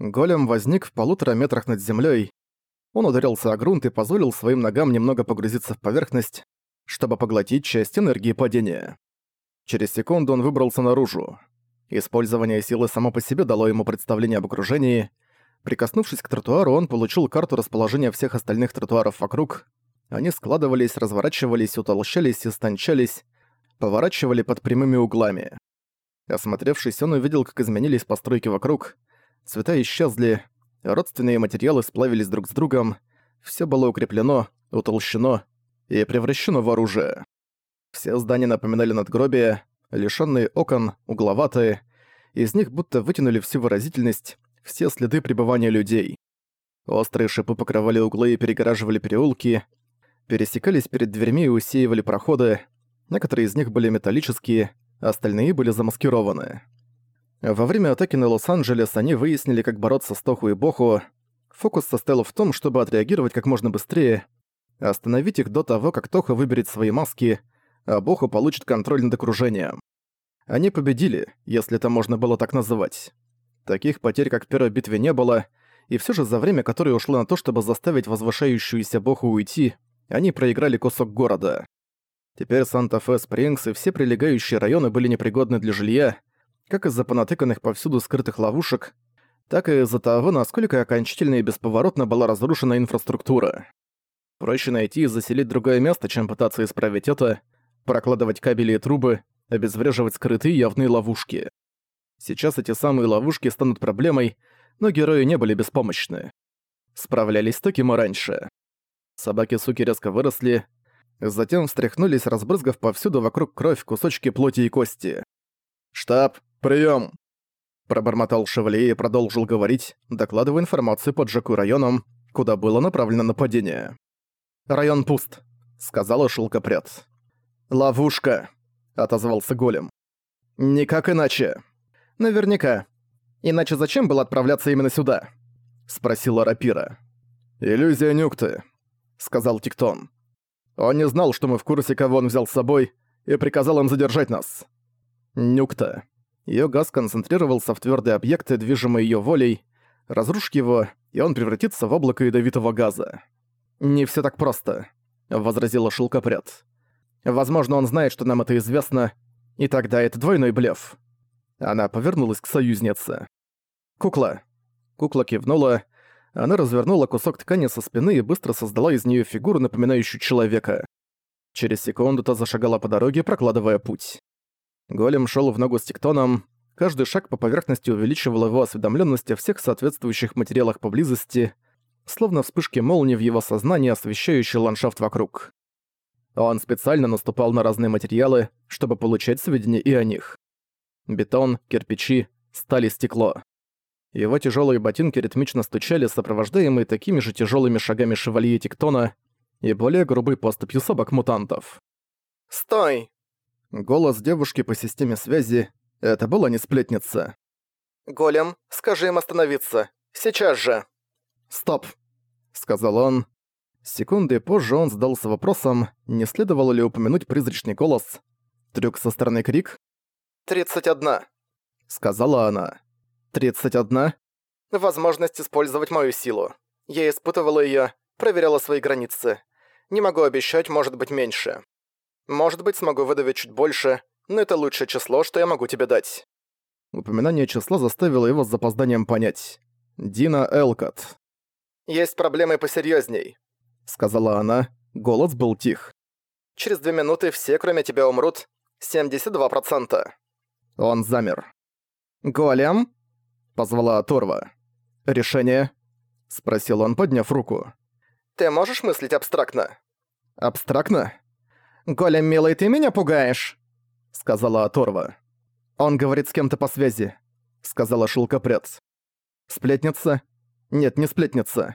Голем возник в полутора метрах над землей. Он ударился о грунт и позволил своим ногам немного погрузиться в поверхность, чтобы поглотить часть энергии падения. Через секунду он выбрался наружу. Использование силы само по себе дало ему представление об окружении. Прикоснувшись к тротуару, он получил карту расположения всех остальных тротуаров вокруг. Они складывались, разворачивались, утолщались и стончались, поворачивали под прямыми углами. Осмотревшись, он увидел, как изменились постройки вокруг. Цвета исчезли, родственные материалы сплавились друг с другом, все было укреплено, утолщено и превращено в оружие. Все здания напоминали надгробия, лишённые окон, угловатые, из них будто вытянули всю выразительность, все следы пребывания людей. Острые шипы покрывали углы и перегораживали переулки, пересекались перед дверьми и усеивали проходы, некоторые из них были металлические, остальные были замаскированы. Во время атаки на Лос-Анджелес они выяснили, как бороться с Тоху и Боху. Фокус состоял в том, чтобы отреагировать как можно быстрее, остановить их до того, как Тоха выберет свои маски, а Боху получит контроль над окружением. Они победили, если это можно было так называть. Таких потерь, как в первой битве, не было, и все же за время, которое ушло на то, чтобы заставить возвышающуюся Боху уйти, они проиграли кусок города. Теперь Санта-Фе-Спрингс и все прилегающие районы были непригодны для жилья, как из-за понатыканных повсюду скрытых ловушек, так и из-за того, насколько окончательно и бесповоротно была разрушена инфраструктура. Проще найти и заселить другое место, чем пытаться исправить это, прокладывать кабели и трубы, обезвреживать скрытые явные ловушки. Сейчас эти самые ловушки станут проблемой, но герои не были беспомощны. Справлялись таким и раньше. Собаки-суки резко выросли, затем встряхнулись, разбрызгав повсюду вокруг кровь, кусочки плоти и кости. «Штаб, прием! Пробормотал Шевле и продолжил говорить, докладывая информацию по Джеку районам, куда было направлено нападение. «Район пуст», — сказала шелкопряд. «Ловушка», — отозвался Голем. «Никак иначе». «Наверняка. Иначе зачем было отправляться именно сюда?» — спросила Рапира. «Иллюзия Нюкты», — сказал Тиктон. «Он не знал, что мы в курсе, кого он взял с собой, и приказал им задержать нас». Нюкта. Её газ концентрировался в твёрдые объекты, движимые её волей. Разрушь его, и он превратится в облако ядовитого газа. «Не всё так просто», — возразила шелкопряд. «Возможно, он знает, что нам это известно, и тогда это двойной блеф». Она повернулась к союзнице. «Кукла». Кукла кивнула. Она развернула кусок ткани со спины и быстро создала из неё фигуру, напоминающую человека. Через секунду та зашагала по дороге, прокладывая путь. Голем шел в ногу с тектоном. Каждый шаг по поверхности увеличивал его осведомленность о всех соответствующих материалах поблизости, словно вспышки молнии в его сознании, освещающие ландшафт вокруг. Он специально наступал на разные материалы, чтобы получать сведения и о них. Бетон, кирпичи, сталь стекло. Его тяжелые ботинки ритмично стучали, сопровождаемые такими же тяжелыми шагами шевалье Тектона и более грубой поступью собак-мутантов. «Стой!» Голос девушки по системе связи — это была не сплетница. «Голем, скажи им остановиться. Сейчас же!» «Стоп!» — сказал он. Секунды позже он сдался вопросом, не следовало ли упомянуть призрачный голос. Трюк со стороны крик. «Тридцать одна», — сказала она. «Тридцать одна?» «Возможность использовать мою силу. Я испытывала её, проверяла свои границы. Не могу обещать, может быть, меньше. Может быть, смогу выдавить чуть больше, но это лучшее число, что я могу тебе дать». Упоминание числа заставило его с запозданием понять. Дина Элкот. «Есть проблемы посерьезней», — сказала она. Голос был тих. «Через две минуты все, кроме тебя, умрут. 72%. Он замер. «Голем?» — позвала Оторва. «Решение?» — спросил он, подняв руку. «Ты можешь мыслить абстрактно?» «Абстрактно?» «Голем, милый, ты меня пугаешь!» — сказала Оторва. «Он говорит с кем-то по связи», — сказала шелкопряд. «Сплетница? Нет, не сплетница».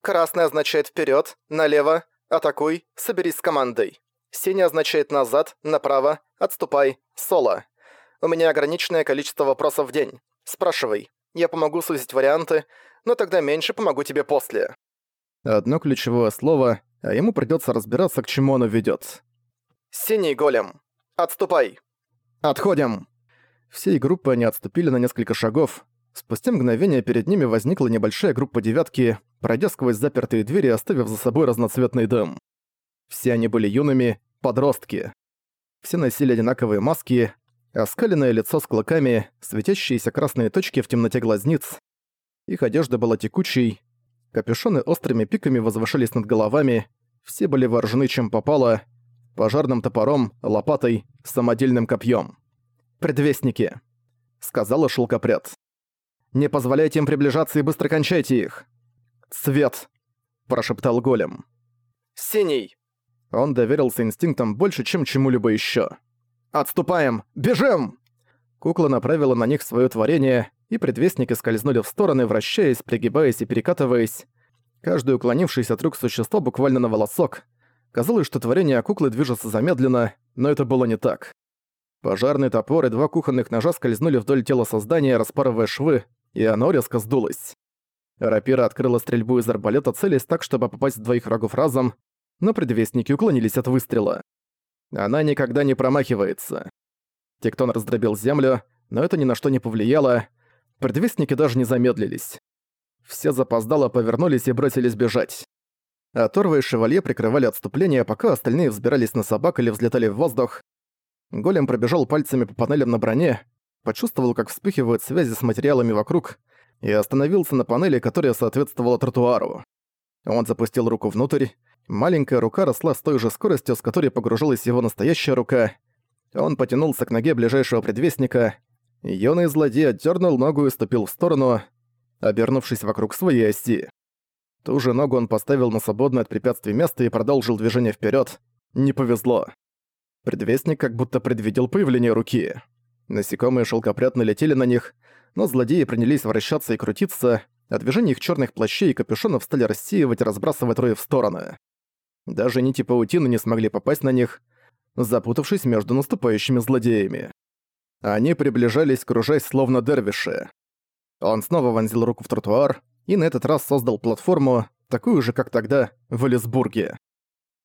«Красный означает вперед, налево, атакуй, соберись с командой. Синий означает назад, направо, отступай, соло. У меня ограниченное количество вопросов в день. Спрашивай. Я помогу сузить варианты, но тогда меньше помогу тебе после». Одно ключевое слово, а ему придётся разбираться, к чему оно ведёт. «Синий голем! Отступай!» «Отходим!» Всей группы они отступили на несколько шагов. Спустя мгновение перед ними возникла небольшая группа девятки, пройдя сквозь запертые двери, оставив за собой разноцветный дым. Все они были юными, подростки. Все носили одинаковые маски, оскаленное лицо с клыками, светящиеся красные точки в темноте глазниц. Их одежда была текучей, капюшоны острыми пиками возвышались над головами, все были вооружены чем попало, пожарным топором, лопатой, самодельным копьем. «Предвестники», — сказала шелкопряд. Не позволяйте им приближаться и быстро кончайте их!» «Свет!» – прошептал голем. «Синий!» Он доверился инстинктам больше, чем чему-либо еще. «Отступаем! Бежим!» Кукла направила на них свое творение, и предвестники скользнули в стороны, вращаясь, пригибаясь и перекатываясь. Каждый уклонившийся от рук существо буквально на волосок. Казалось, что творение куклы движется замедленно, но это было не так. Пожарный топор и два кухонных ножа скользнули вдоль тела создания, распарывая швы, и оно резко сдулось. Рапира открыла стрельбу из арбалета, целясь так, чтобы попасть в двоих врагов разом, но предвестники уклонились от выстрела. Она никогда не промахивается. Тектон раздробил землю, но это ни на что не повлияло. Предвестники даже не замедлились. Все запоздало повернулись и бросились бежать. А Торва и Шевалье прикрывали отступление, пока остальные взбирались на собак или взлетали в воздух. Голем пробежал пальцами по панелям на броне, почувствовал, как вспыхивают связи с материалами вокруг, и остановился на панели, которая соответствовала тротуару. Он запустил руку внутрь, маленькая рука росла с той же скоростью, с которой погружалась его настоящая рука. Он потянулся к ноге ближайшего предвестника, юный злодей отдернул ногу и ступил в сторону, обернувшись вокруг своей оси. Ту же ногу он поставил на свободное от препятствий место и продолжил движение вперед. Не повезло. Предвестник как будто предвидел появление руки. Насекомые шелкопрядно летели на них, но злодеи принялись вращаться и крутиться, а движения их черных плащей и капюшонов стали рассеивать и разбрасывать рои в стороны. Даже нити паутины не смогли попасть на них, запутавшись между наступающими злодеями. Они приближались, кружась словно дервиши. Он снова вонзил руку в тротуар и на этот раз создал платформу, такую же, как тогда, в Элисбурге.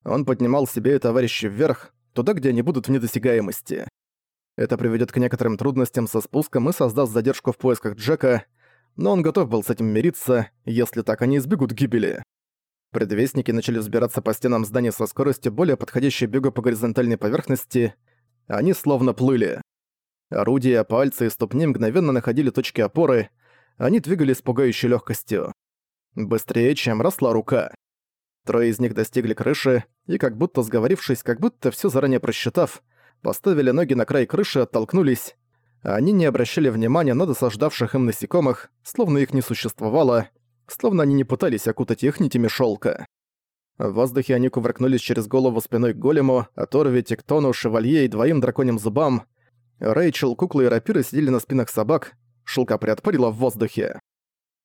Он поднимал себе и товарища вверх, туда, где они будут в недосягаемости. Это приведет к некоторым трудностям со спуском и создаст задержку в поисках Джека, но он готов был с этим мириться, если так они избегут гибели. Предвестники начали взбираться по стенам здания со скоростью, более подходящей бегу по горизонтальной поверхности. Они словно плыли. Орудия, пальцы и ступни мгновенно находили точки опоры, они двигались с пугающей легкостью. Быстрее, чем росла рука. Трое из них достигли крыши, и как будто сговорившись, как будто все заранее просчитав, поставили ноги на край крыши, оттолкнулись. Они не обращали внимания на досаждавших им насекомых, словно их не существовало, словно они не пытались окутать их нитями шелка. В воздухе они кувыркнулись через голову спиной к голему, Оторве, Тектону, Шевалье и двоим драконьим зубам. Рэйчел, куклы и рапиры сидели на спинах собак, шелкопряд парила в воздухе.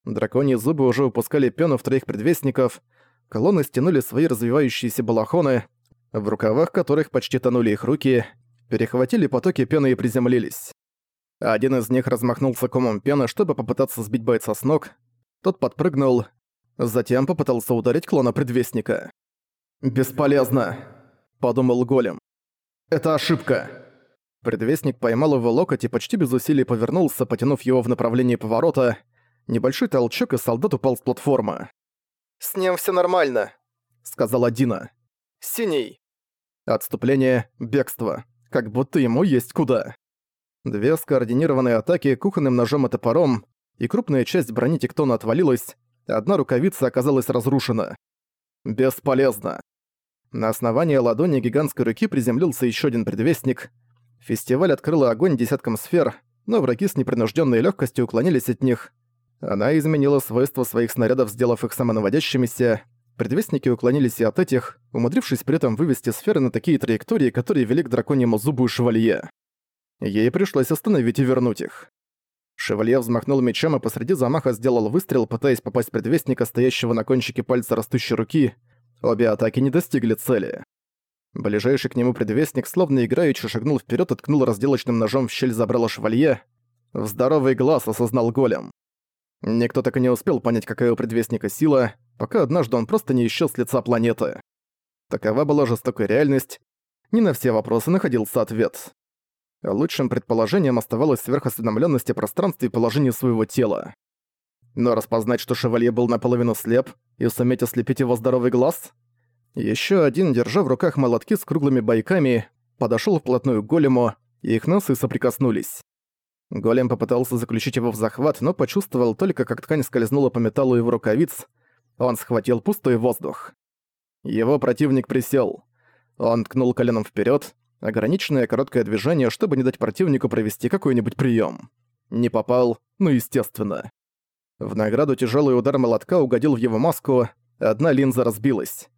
Драконьи зубы уже выпускали пену в троих предвестников, колонны стянули свои развивающиеся балахоны, в рукавах которых почти тонули их руки, перехватили потоки пены и приземлились. Один из них размахнулся комом пены, чтобы попытаться сбить бойца с ног. Тот подпрыгнул, затем попытался ударить клона предвестника. «Бесполезно», — подумал голем. «Это ошибка». Предвестник поймал его локоть и почти без усилий повернулся, потянув его в направлении поворота. Небольшой толчок, и солдат упал с платформы. «С ним все нормально», — сказала Дина. «Синий». Отступление, бегство как будто ему есть куда. Две скоординированные атаки кухонным ножом и топором, и крупная часть брони Тектона отвалилась, одна рукавица оказалась разрушена. Бесполезно. На основании ладони гигантской руки приземлился еще один предвестник. Фестиваль открыла огонь десяткам сфер, но враги с непринужденной легкостью уклонились от них. Она изменила свойства своих снарядов, сделав их самонаводящимися, Предвестники уклонились и от этих, умудрившись при этом вывести сферы на такие траектории, которые вели к драконьему зубу и шевалье. Ей пришлось остановить и вернуть их. Шевалье взмахнул мечом и посреди замаха сделал выстрел, пытаясь попасть предвестника, стоящего на кончике пальца растущей руки. Обе атаки не достигли цели. Ближайший к нему предвестник, словно играючи, шагнул вперед и ткнул разделочным ножом в щель забрала шевалье. В здоровый глаз осознал голем. Никто так и не успел понять, какая у предвестника сила, пока однажды он просто не исчез с лица планеты. Такова была жестокая реальность. Не на все вопросы находился ответ. Лучшим предположением оставалась сверхосведомленность о пространстве и положении своего тела. Но распознать, что шевалье был наполовину слеп, и суметь ослепить его здоровый глаз? Еще один, держа в руках молотки с круглыми бойками, подошел вплотную к голему, и их носы соприкоснулись. Голем попытался заключить его в захват, но почувствовал только, как ткань скользнула по металлу его рукавиц. Он схватил пустой воздух. Его противник присел. Он ткнул коленом вперед, ограниченное короткое движение, чтобы не дать противнику провести какой-нибудь прием. Не попал, ну естественно. В награду тяжелый удар молотка угодил в его маску, одна линза разбилась.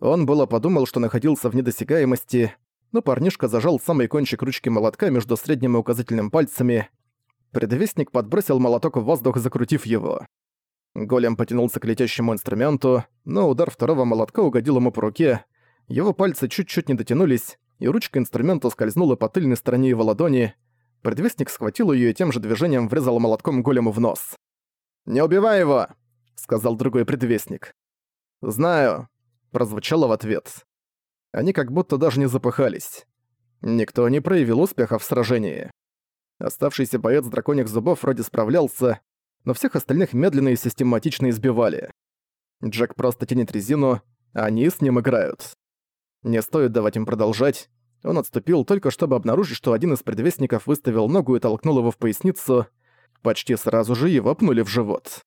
Он было подумал, что находился в недосягаемости, но парнишка зажал самый кончик ручки молотка между средним и указательным пальцами. Предвестник подбросил молоток в воздух, закрутив его. Голем потянулся к летящему инструменту, но удар второго молотка угодил ему по руке. Его пальцы чуть-чуть не дотянулись, и ручка инструмента скользнула по тыльной стороне его ладони. Предвестник схватил ее и тем же движением врезал молотком голему в нос. «Не убивай его!» — сказал другой предвестник. «Знаю», — прозвучало в ответ. Они как будто даже не запыхались. Никто не проявил успеха в сражении. Оставшийся боец драконьих зубов вроде справлялся, но всех остальных медленно и систематично избивали. Джек просто тянет резину, а они с ним играют. Не стоит давать им продолжать. Он отступил только чтобы обнаружить, что один из предвестников выставил ногу и толкнул его в поясницу, Почти сразу же его пнули в живот.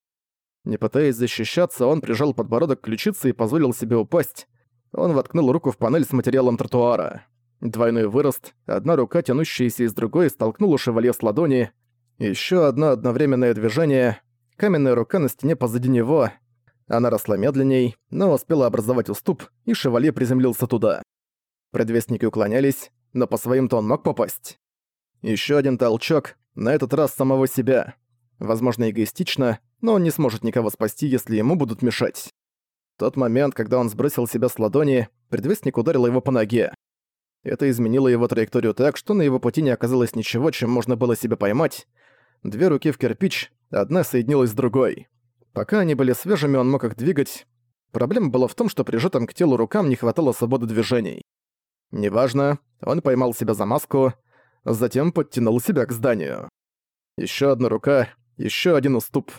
Не пытаясь защищаться, он прижал подбородок к ключице и позволил себе упасть. Он воткнул руку в панель с материалом тротуара. Двойной вырост, одна рука, тянущаяся из другой, столкнула шевалье с ладони. Еще одно одновременное движение. Каменная рука на стене позади него. Она росла медленней, но успела образовать уступ, и шевалье приземлился туда. Предвестники уклонялись, но по своим-то он мог попасть. Еще один толчок, на этот раз самого себя. Возможно, эгоистично, но он не сможет никого спасти, если ему будут мешать. тот момент, когда он сбросил себя с ладони, предвестник ударил его по ноге. Это изменило его траекторию так, что на его пути не оказалось ничего, чем можно было себя поймать. Две руки в кирпич, одна соединилась с другой. Пока они были свежими, он мог их двигать. Проблема была в том, что прижатым к телу рукам не хватало свободы движений. Неважно, он поймал себя за маску, затем подтянул себя к зданию. Еще одна рука, еще один уступ.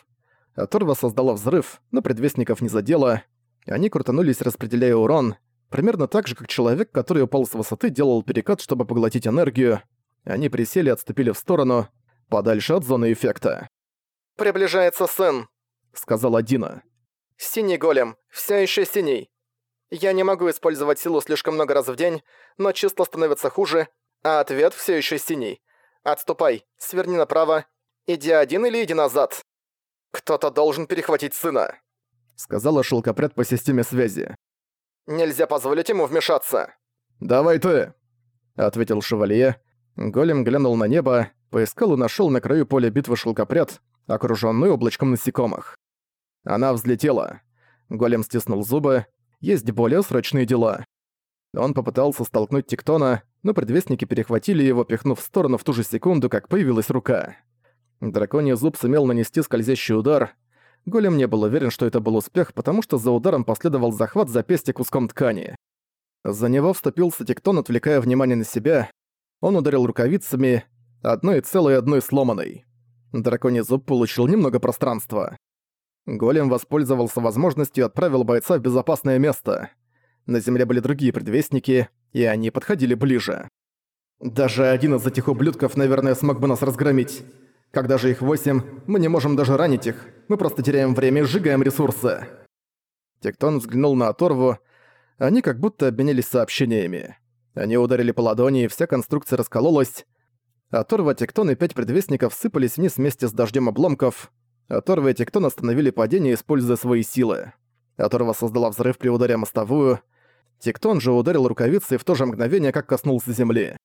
Оторва создала взрыв, но предвестников не задело. Они крутанулись, распределяя урон, примерно так же, как человек, который упал с высоты, делал перекат, чтобы поглотить энергию. Они присели отступили в сторону, подальше от зоны эффекта. «Приближается сын», — сказала Дина. «Синий голем, все еще синий. Я не могу использовать силу слишком много раз в день, но числа становятся хуже, а ответ все еще синий. Отступай, сверни направо. Иди один или иди назад. Кто-то должен перехватить сына. Сказала шелкопряд по системе связи. Нельзя позволить ему вмешаться. «Давай ты!» — ответил шевалье. Голем глянул на небо, поискал и нашел на краю поля битвы шелкопряд, окружённую облачком насекомых. Она взлетела. Голем стиснул зубы. Есть более срочные дела. Он попытался столкнуть Тектона, но предвестники перехватили его, пихнув в сторону в ту же секунду, как появилась рука. Драконий зуб сумел нанести скользящий удар. Голем не был уверен, что это был успех, потому что за ударом последовал захват запястья куском ткани. За него вступился Тектон, отвлекая внимание на себя. Он ударил рукавицами, одной целой одной сломанной. Драконий зуб получил немного пространства. Голем воспользовался возможностью и отправил бойца в безопасное место. На земле были другие предвестники, и они подходили ближе. «Даже один из этих ублюдков, наверное, смог бы нас разгромить. Когда же их восемь, мы не можем даже ранить их. Мы просто теряем время и сжигаем ресурсы». Тектон взглянул на оторву. Они как будто обменялись сообщениями. Они ударили по ладони, и вся конструкция раскололась. Оторва, Тектон и пять предвестников сыпались вниз вместе с дождем обломков. Оторва и Тектон остановили падение, используя свои силы. Оторва создала взрыв при ударе мостовую. Тектон же ударил рукавицей в то же мгновение, как коснулся земли.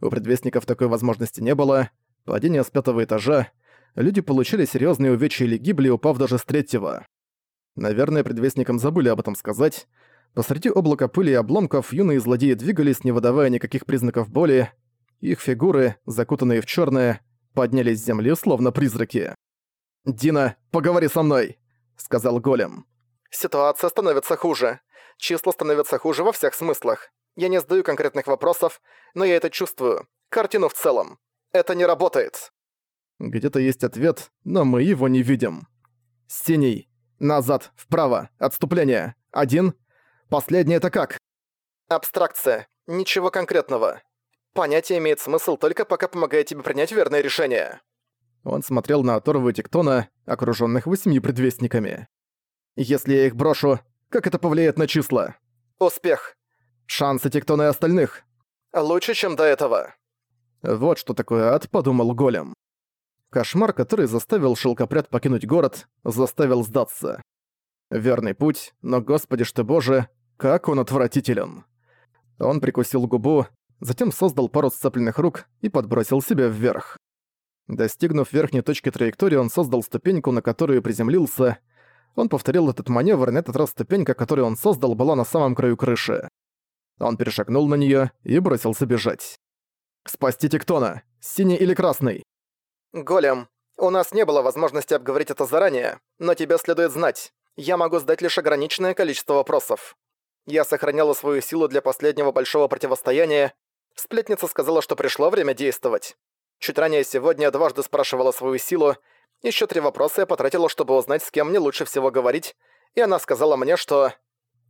У предвестников такой возможности не было. Падение с пятого этажа. Люди получили серьезные увечья или гибли, упав даже с третьего. Наверное, предвестникам забыли об этом сказать. Посреди облака пыли и обломков юные злодеи двигались, не выдавая никаких признаков боли. Их фигуры, закутанные в черное, поднялись с земли, словно призраки. «Дина, поговори со мной!» — сказал Голем. «Ситуация становится хуже. Числа становятся хуже во всех смыслах. Я не задаю конкретных вопросов, но я это чувствую. картину в целом. Это не работает. Где-то есть ответ, но мы его не видим. Синий. Назад, вправо, отступление. Один. Последний это как? Абстракция. Ничего конкретного. Понятие имеет смысл только пока помогает тебе принять верное решение. Он смотрел на оторвы тектона, окружённых восьми предвестниками. Если я их брошу, как это повлияет на числа? Успех. Шансы тектона и остальных. Лучше, чем до этого. Вот что такое ад, подумал Голем. Кошмар, который заставил шелкопряд покинуть город, заставил сдаться. Верный путь, но, господи что боже, как он отвратителен. Он прикусил губу, затем создал пару сцепленных рук и подбросил себя вверх. Достигнув верхней точки траектории, он создал ступеньку, на которую приземлился. Он повторил этот маневр, и на этот раз ступенька, которую он создал, была на самом краю крыши. Он перешагнул на неё и бросился бежать. «Спасти Тектона! Синий или красный?» «Голем, у нас не было возможности обговорить это заранее, но тебе следует знать. Я могу задать лишь ограниченное количество вопросов. Я сохраняла свою силу для последнего большого противостояния. Сплетница сказала, что пришло время действовать. Чуть ранее сегодня я дважды спрашивала свою силу. Еще три вопроса я потратила, чтобы узнать, с кем мне лучше всего говорить, и она сказала мне, что...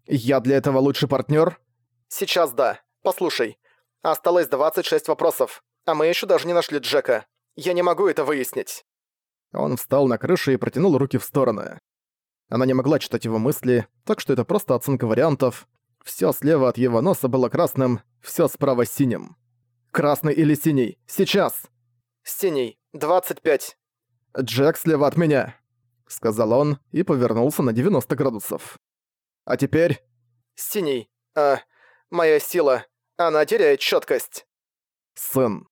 «Я для этого лучший партнер? «Сейчас да. Послушай. Осталось 26 вопросов, а мы еще даже не нашли Джека. Я не могу это выяснить». Он встал на крышу и протянул руки в стороны. Она не могла читать его мысли, так что это просто оценка вариантов. Всё слева от его носа было красным, всё справа синим. «Красный или синий? Сейчас!» «Синий. 25». «Джек слева от меня», — сказал он и повернулся на 90 градусов. «А теперь...» «Синий. А, моя сила. Она теряет чёткость». «Сын».